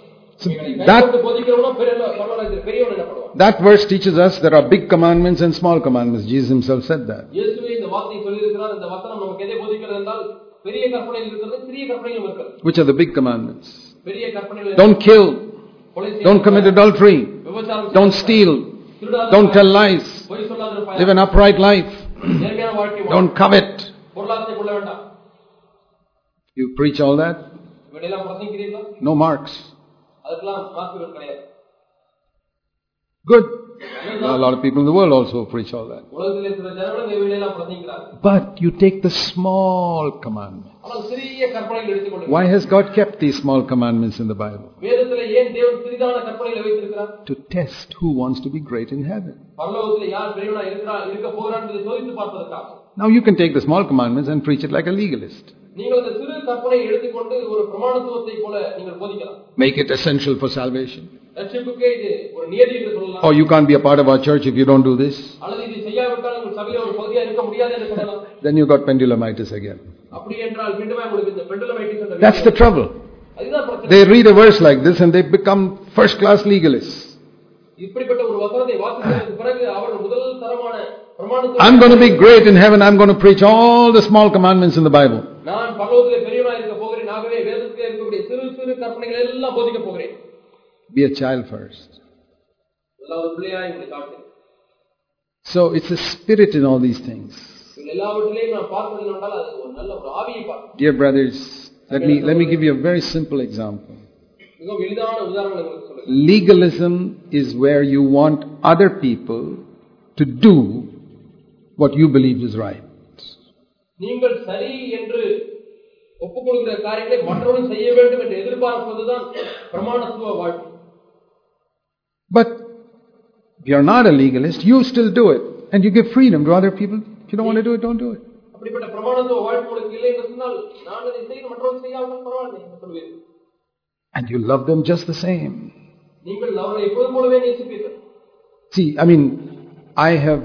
that, that verse teaches us there are big commandments and small commandments. Jesus himself said that. Which are the big commandments? Don't kill. Don't commit adultery. Don't steal. Don't tell lies. Live an upright life. Don't covet. You preach all that? No marks.
அதுக்கெல்லாம் மார்க்குகள் கிடையாது
Good. A lot of people in the world also preach all that.
உலகத்தில் இருக்கிற ஜனங்களும் இவையெல்லாம் பிரசங்கிக்கிறார்கள்
But you take the small commandment.
ஆனால் சிறிய கற்பனைகள் எடுத்துக்கொண்டு
Why has God kept these small commandments in the Bible?
வேதத்தில் ஏன் தேவன் சிறிதான கற்பனைகளை வைத்திருக்கிறார்
To test who wants to be great in heaven.
பரலோகத்தில் யார் பெரியவனா இருக்கிறார் இருக்க போகிறார் என்பதை சோதித்து பார்ப்பதற்காக
Now you can take the small commandments and preach it like a legalist. Make it essential for salvation. Or you can't be a part of our church if you don't do this. then you got pendulumitis again. That's the trouble. They read a verse like this and they become first class legalists. I'm going to be great in heaven. I'm going to preach all the small commandments in the Bible.
நான் பரலோகத்திலே பெரியவனா இருக்க போகிறேன் ஆகவே வேதத்திலே இருக்கக்கூடிய சிறு சிறு கற்பனைகள் எல்லாம் போதிக்க போகிறேன்
Be a child first.
முதலாவது பிள்ளையா இப்படி காட்டுகிறேன்
So it's a spirit in all these things.
இதில் எல்லாவற்றிலையும் நான் பார்ப்பது என்றால் அது ஒரு நல்ல ஒரு ஆவியை பார்க்கிறேன்
Dear brothers, let me, let me give you a very simple example.
மிகவும் எளிதான உதாரணங்கள் உங்களுக்கு சொல்லுங்க
Legalism is where you want other people to do what you believe is right.
நீங்கள் சரி என்று ஒப்புக்கொள்கிற காரியங்களை மற்றவர்கள் செய்ய வேண்டும் என்று எதிர்பார்ப்பதுதான் பிரமாணத்துவ வாழ்க்கை
But if you're not a legalist, you still do it. And you give freedom to other people. If you don't want to do it, don't do it.
அப்படிப்பட்ட பிரமாணத்துவ வாழ்க்கை உங்களுக்கு இல்லை என்று சொன்னால் நான் அதை செய்ய மற்றவர்கள் செய்யாமல் பரவாயில்லை என்று சொல்வீர்கள்
And you love them just the same.
நீங்கள் அவர்களை எப்போதும் போலவே நேசிப்பீர்கள்
See, I mean, I have,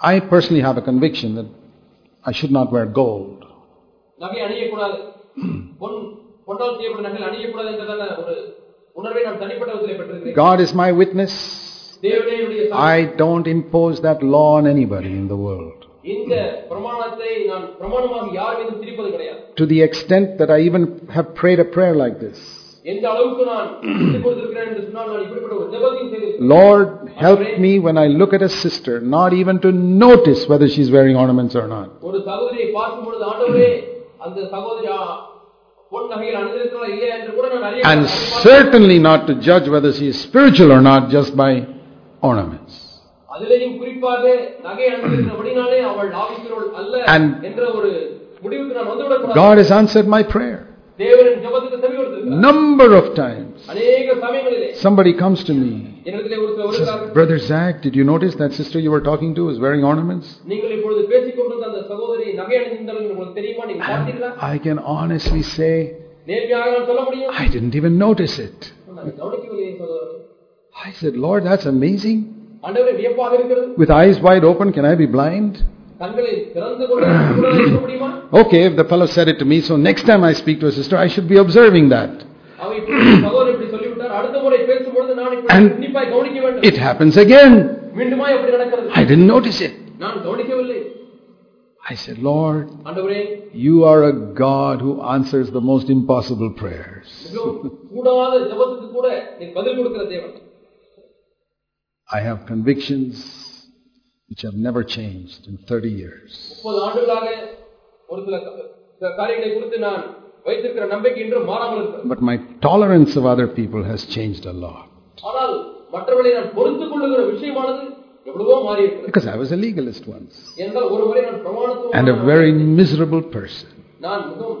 I personally have a conviction that I should not wear gold.
நகை அணியக்கூடாது பொன் பொன்னால் செய்யப்பட்ட நகைகள் அணியக்கூடாது என்றதான ஒரு உணர்வை நான் தனிப்பட்ட விதத்திலே பெற்றிருக்கிறேன்
God is my witness.
தேவனே என்னுடைய சாட்சி.
I don't impose that law on anybody in the world.
இந்த பிரமாணத்தை நான் பிரமாணமாக யார் மீதும் திரிப்பது கிடையாது
To the extent that I even have prayed a prayer like this Lord, help me when I look at a sister not even to notice whether she's wearing ornaments or not. And certainly not to judge whether she is spiritual or not just by ornaments. and God has answered my prayer. Number of times. Somebody comes to me. Says, Brother Zac, did you notice that sister you were talking to is wearing ornaments?
And
I can honestly say, I didn't even notice it. I said, Lord, that's amazing. With eyes wide open, can I be blind? okay, if the fellow said it to me, so next time I speak to a sister, I should be observing that. and it happens again. I didn't notice it. I said, Lord, you are a God who answers the most impossible prayers. I have convictions which have never changed in 30 years.
முப்பது ஆண்டுகளாக ஒரு சில க- சில காரியங்களை குறித்து நான் வைத்திருக்கிற நம்பிக்கை இன்றும் மாறாமல் இருக்கிறது
But my tolerance of other people has changed a lot.
ஆனால் மற்றவர்களை நான் பொறுத்துக் கொள்ளுகிற விஷயமானது எவ்வளவோ மாறி இருக்கிறது
Because I was a legalist once
என்றால் ஒரு முறை நான்
and a
பிரமாணத்துவம்
very miserable person
நான் மிகவும்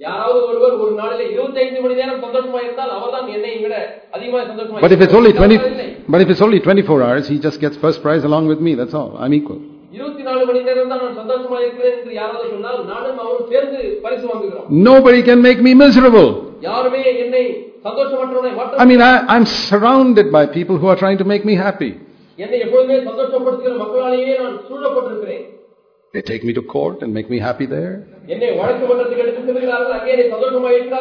யாராவது ஒருவர் ஒரு நாளிலே 25 மணி நேரம் சந்தோஷமா இருந்தால் அவர்தான் என்னை விட அதிகமாக சந்தோஷமா
But if it's only
இருக்கிறார்.
20,
இல்லை.
but if it's only 24 hours, he just gets first prize along with me. That's all. I'm equal.
இருபத்தி நாலு மணி நேரம் தான் நான் சந்தோஷமா இருக்கிறேன் என்று யாராவது சொன்னால் நானும் அவரும் சேர்ந்து பரிசு வாங்குகிறோம்
Nobody can make me miserable.
யாருமே என்னை சந்தோஷமற்றவனை
I
மாற்ற
mean, I, I'm surrounded by people who are trying to make me happy.
என்னை எப்பொழுதுமே சந்தோஷப்படுத்துகிற மக்களாலேயே நான் சூழப்பட்டிருக்கிறேன்
They take me to court and make me happy there.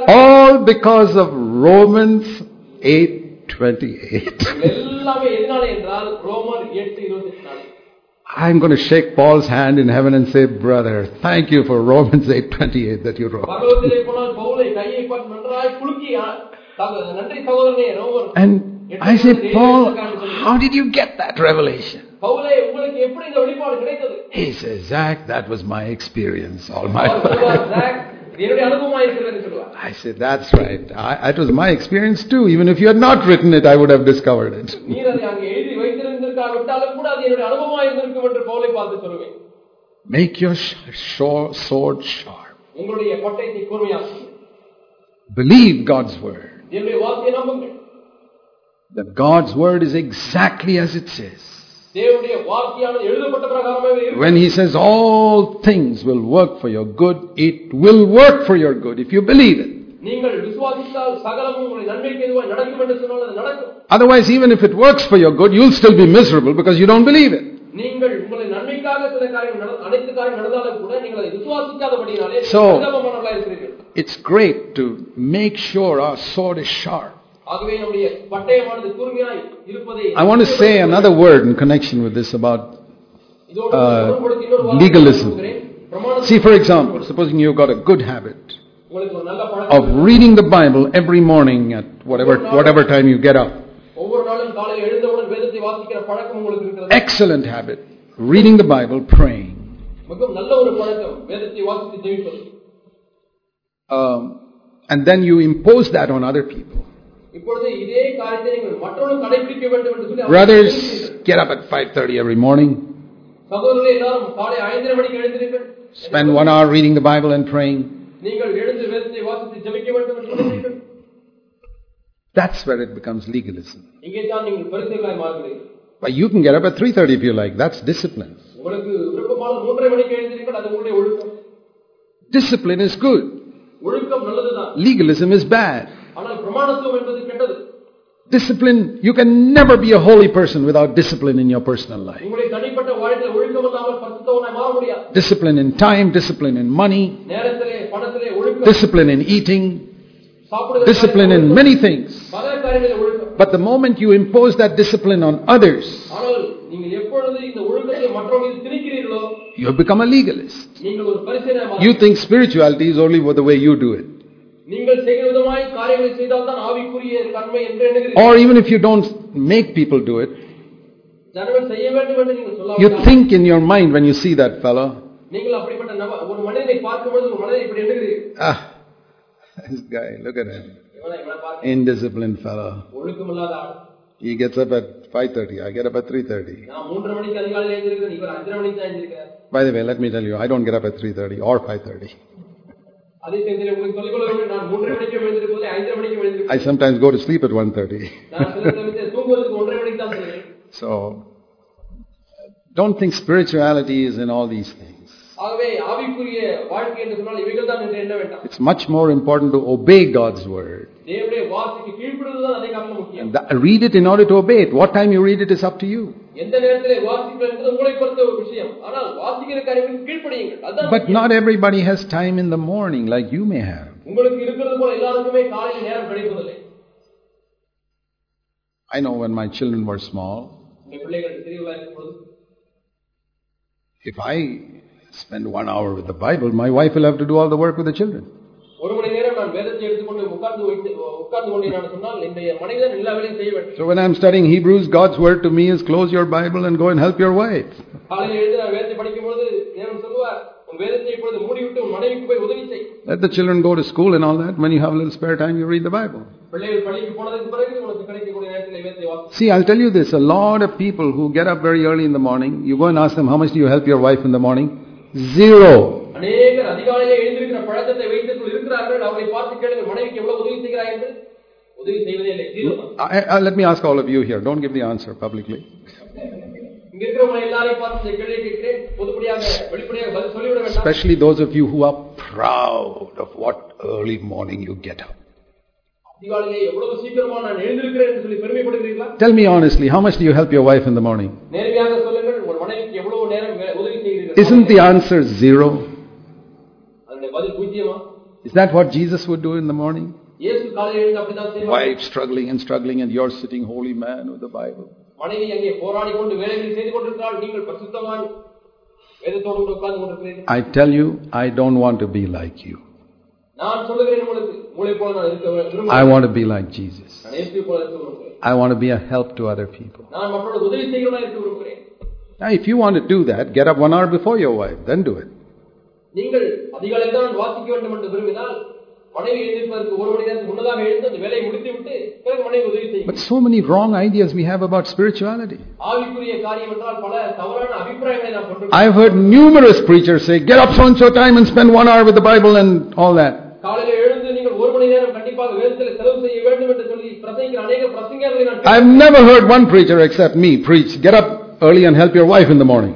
All because of Romans 8:28. I'm going to shake Paul's hand in heaven and say, Brother, thank you for Romans 8:28 that you wrote. and I say, Paul, how did you get that revelation? He says, Zac, that was my experience all my life. I said, that's right. I, it was my experience too. Even if you had not written it, I would have discovered it. Make your sword sharp. Believe God's word. That God's word is exactly as it says. When he says all things will work for your good, it will work for your good if you believe it. Otherwise, even if it works for your good, you'll still be miserable because you don't believe it. So, it's great to make sure our sword is sharp. I want to say another word in connection with this about uh, legalism. See, for example, supposing you've got a good habit of reading the Bible every morning at whatever, whatever time you get up. Excellent habit. Reading the Bible, praying. Um, and then you impose that on other people. Brothers, get up at 5.30 every morning. Spend one hour reading the Bible and praying. That's where it becomes legalism. But you can get up at 3.30 if you like. That's discipline. Discipline is good. Legalism is bad.
ஆனால் பிரமாணத்துவம் என்பது கெட்டது
Discipline, you can never be a holy person without discipline in your personal life.
உங்களுடைய தனிப்பட்ட வாழ்க்கையில் ஒழுக்கம் இல்லாமல் பரிசுத்தவனாய் மாற முடியாது
Discipline in time, discipline in money,
நேரத்திலே பணத்திலே ஒழுக்கம்
discipline in eating,
சாப்பிடுகிற
discipline in
காரியங்களில்
many things.
பல காரியங்களில் ஒழுக்கம்
But the moment you impose that discipline on others,
ஆனால் நீங்கள் எப்பொழுது இந்த ஒழுக்கத்தை மற்றவங்க மீது திணிக்கிறீர்களோ
you have become a legalist.
நீங்கள் ஒரு பரிசீலனை
You think spirituality is only the way you do it. Or even if you don't make people do it, you think in your mind when you see that fellow, ah, this guy, look at him. Indisciplined fellow. He gets up at 5.30, I get up at 3.30. By the way, let me tell you, I don't get up at 3.30 or 5.30. I sometimes go to sleep at 1.30. so, don't think spirituality is in all these things. It's much more important to obey God's word. And read it in order to obey it. What time you read it is up to you.
எந்த நேரத்திலே வாசிப்பது என்பது உங்களை பொறுத்த ஒரு விஷயம் ஆனால் வாசிக்கிற காரியங்களுக்கு கீழ்ப்படியுங்கள் அதான்
But
முக்கியம்.
not everybody has time in the morning like you may have.
உங்களுக்கு இருக்கிறது போல எல்லாருக்குமே காலையில் நேரம் கிடைப்பதில்லை
I know when my children were small,
உங்க பிள்ளைகள் சிறியவர்களா இருக்கும் பொழுது
if I spend one hour with the Bible, my wife will have to do all the work with the children. So when I'm studying Hebrews, God's word to me is close your Bible and go and help your wife. Let the children go to school and all that. When you have a little spare time, you read the Bible. See, I'll tell you this a lot of people who get up very early in the morning, you go and ask them, How much do you help your wife in the morning? Zero.
அநேகர் அதிகாலையிலே எழுந்திருக்கிற பழக்கத்தை வைத்துக் இருக்கிறார்கள் அவர்களை பார்த்து கேளுங்க மனைவிக்கு எவ்வளவு உதவி செய்கிறாய் என்று உதவி செய்வதே இல்லை zero தான்.
I, I, let me ask all of you here. Don't give the answer publicly.
இங்க இருக்கிறவங்க எல்லாரையும் பார்த்து இந்த கேள்வியை கேட்கிறேன் பொதுப்படியாக வெளிப்படையாக பதில் சொல்லிவிட வேண்டாம்
Especially those of you who are proud of what early morning you get up.
அதிகாலையிலே எவ்வளவு சீக்கிரமா நான் எழுந்திருக்கிறேன் என்று சொல்லி பெருமைப்படுகிறீர்களா
Tell me honestly, how much do you help your wife in the morning?
நேர்மையாக சொல்லுங்கள் உங்கள் மனைவிக்கு எவ்வளவு நேரம் வே- உதவி செய்கிறீர்கள்
Isn't the answer zero?
அதனுடைய பதில் பூஜ்ஜியமா
Is that what Jesus would do in the morning?
இயேசு காலையில் எழுந்து அப்படித்தான் செய்வார்
Wife struggling and struggling, and you're sitting holy man with the Bible.
மனைவி அங்கே போராடி கொண்டு வேலைகளை செய்து கொண்டிருக்கிறாள் நீங்கள் பரிசுத்தவான் வேதத்தோடு கூட உட்கார்ந்து கொண்டிருக்கிறீர்கள்
I tell you, I don't want to be like you.
நான் சொல்லுகிறேன் உங்களுக்கு உங்களை போல நான் இருக்க
I
விரும்புகிறேன்
want to be like Jesus.
நான் இயேசுவை போல இருக்க விரும்புகிறேன்
I want to be a help to other people.
நான் மற்றவர்களுக்கு உதவி செய்கிறவனா இருக்க விரும்புகிறேன்
Now, if you want to do that, get up one hour before your wife, then do it.
நீங்கள் அதிகாலை தான் வாசிக்க வேண்டும் என்று விரும்பினால் மனைவி எழுந்திருப்பதற்கு ஒரு மணி நேரத்துக்கு முன்னதாக எழுந்து அந்த வேலையை முடித்துவிட்டு பிறகு மனைவி உதவி செய்யும்
But so many wrong ideas we have about spirituality.
ஆவிக்குரிய காரியம் என்றால் பல தவறான அபிப்பிராயங்களை நாம் கொண்டிருக்கிறோம்
I've heard numerous preachers say, get up so and so time and spend one hour with the Bible and all that.
காலையில எழுந்து நீங்கள் ஒரு மணி நேரம் கண்டிப்பாக வேதத்தில் செலவு செய்ய வேண்டும் என்று சொல்லி பிரசங்கிக்கிற அநேக பிரசங்கர்களை நான்
I've never heard one preacher except me preach, get up early and help your wife in the morning.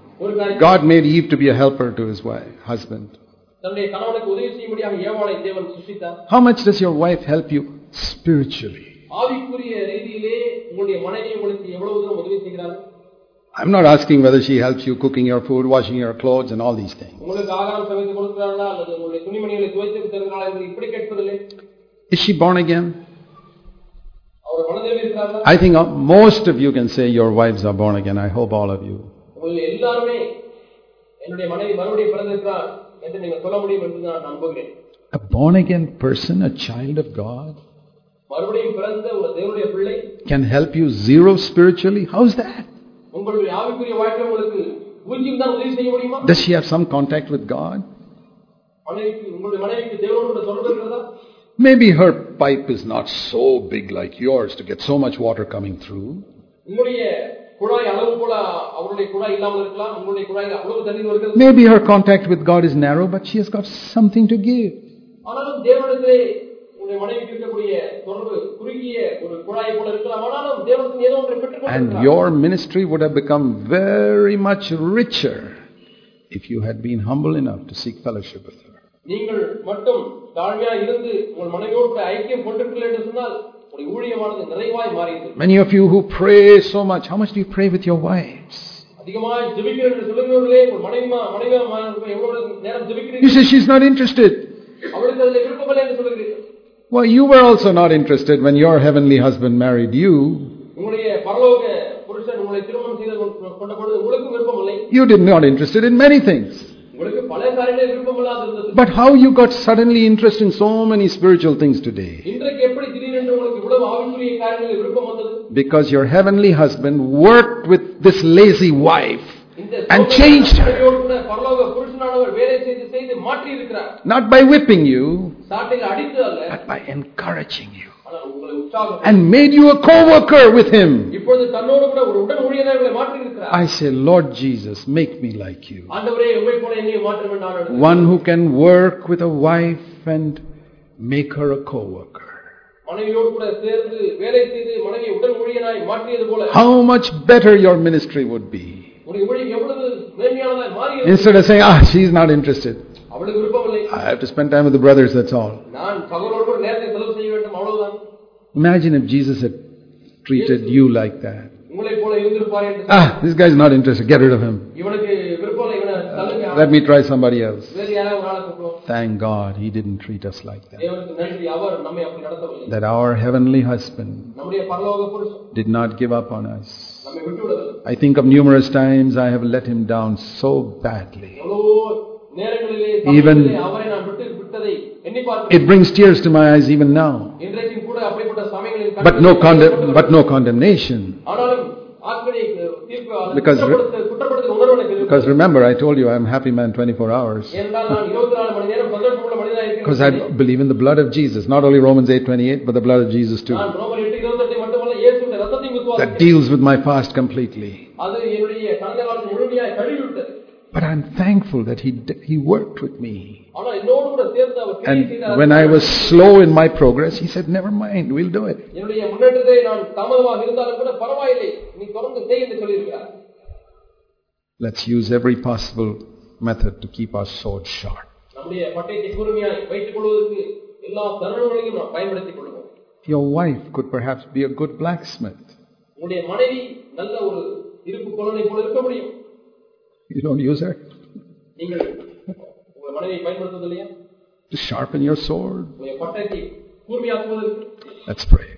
ஒரு காரியம்
God made Eve to be a helper to his wife, husband.
தன்னுடைய கணவனுக்கு உதவி செய்யும்படியாக ஏவாளை தேவன் சிருஷ்டித்தார்
How much does your wife help you spiritually?
ஆவிக்குரிய ரீதியிலே உங்களுடைய மனைவி உங்களுக்கு எவ்வளவு தூரம் உதவி செய்கிறார்கள்
I'm not asking whether she helps you cooking your food, washing your clothes, and all these things.
உங்களுக்கு ஆகாரம் சமைத்து கொடுக்கிறார்களா அல்லது உங்களுடைய துணிமணிகளை துவைத்து தருகிறார்களா என்று இப்படி கேட்பதில்லை
Is she born again?
அவர் மனதில் இருக்கிறார்களா
I think uh, most of you can say your wives are born again. I hope all of you.
உங்கள் எல்லாருமே என்னுடைய மனைவி மறுபடியும் பிறந்திருக்கிறார் என்று நீங்கள் சொல்ல முடியும் என்று நான் நம்புகிறேன்
A born again person, a child of God,
மறுபடியும் பிறந்த ஒரு தேவனுடைய பிள்ளை
can help you zero spiritually? How's that?
உங்களுடைய ஆவிக்குரிய வாழ்க்கை உங்களுக்கு பூஜ்யம் தான் உதவி செய்ய முடியுமா
Does she have some contact with God?
மனைவிக்கு உங்களுடைய மனைவிக்கு தேவனோட தொடர்பு இருக்கிறதா
Maybe her pipe is not so big like yours to get so much water coming through.
உங்களுடைய குழாய் அளவு போல அவருடைய குழாய் இல்லாமல் இருக்கலாம் உங்களுடைய குழாயில் அவ்வளவு தண்ணீர் வருகிறது
Maybe her contact with God is narrow, but she has got something to give.
ஆனாலும் தேவனிடத்திலே உங்களுடைய மனைவிக்கு இருக்கக்கூடிய தொடர்பு குறுகிய ஒரு குழாயை போல இருக்கலாம் ஆனாலும் தேவனத்தின் ஏதோ ஒன்றை பெற்றுக்
And
கொண்டிருக்கிறார்.
your ministry would have become very much richer if you had been humble enough to seek fellowship with her.
நீங்கள் மட்டும் தாழ்மையா இருந்து உங்கள் மனைவியோடு கூட ஐக்கியம் கொண்டிருக்கல என்று சொன்னால்
Many of you who pray so much, how much do you pray with your wives? You say she's not interested. Well, you were also not interested when your heavenly husband married you. You did not interested in many things. But how you got suddenly interested in so many spiritual things today? Because your heavenly husband worked with this lazy wife and changed her. Not by whipping you, but by encouraging you. And made you a co worker with him. I say, Lord Jesus, make me like you. One who can work with a wife and make her a
co worker.
How much better your ministry would be. Instead of saying, ah, she's not interested. I have to spend time with the brothers, that's all. Imagine if Jesus had treated you like that. Ah, this guy's not interested, get rid of him let me try somebody else. Thank God he didn't treat us like that. That our heavenly husband did not give up on us. I think of numerous times I have let him down so badly. Even it brings tears to my eyes even now. But no, condemn, but no condemnation. Because,
re-
because remember, I told you I'm a happy man 24 hours. because I believe in the blood of Jesus, not only Romans 8:28, but the blood of Jesus too. That deals with my past completely.
அது என்னுடைய கடந்த காலத்தை முழுமையாய் கழுவிவிட்டது
But I'm thankful that he, d- he worked with me.
ஆனால் என்னோடு கூட சேர்ந்து அவர் கிரியை
And
செய்தார்.
when I was slow in my progress, he said, never mind, we'll do it.
என்னுடைய முன்னேற்றத்தை நான் தாமதமாக இருந்தாலும் கூட பரவாயில்லை நீ தொடர்ந்து செய் என்று சொல்லியிருக்கிறார்
Let's use every possible method to keep our sword sharp.
நம்முடைய பட்டயத்தை கூர்மையாய் வைத்துக் கொள்வதற்கு எல்லா தருணங்களையும் நாம் பயன்படுத்திக் கொள்வோம்
Your wife could perhaps be a good blacksmith.
உங்களுடைய மனைவி நல்ல ஒரு இருப்பு கொலனை போல இருக்க முடியும்
you don't use her? To sharpen your sword. Let's pray.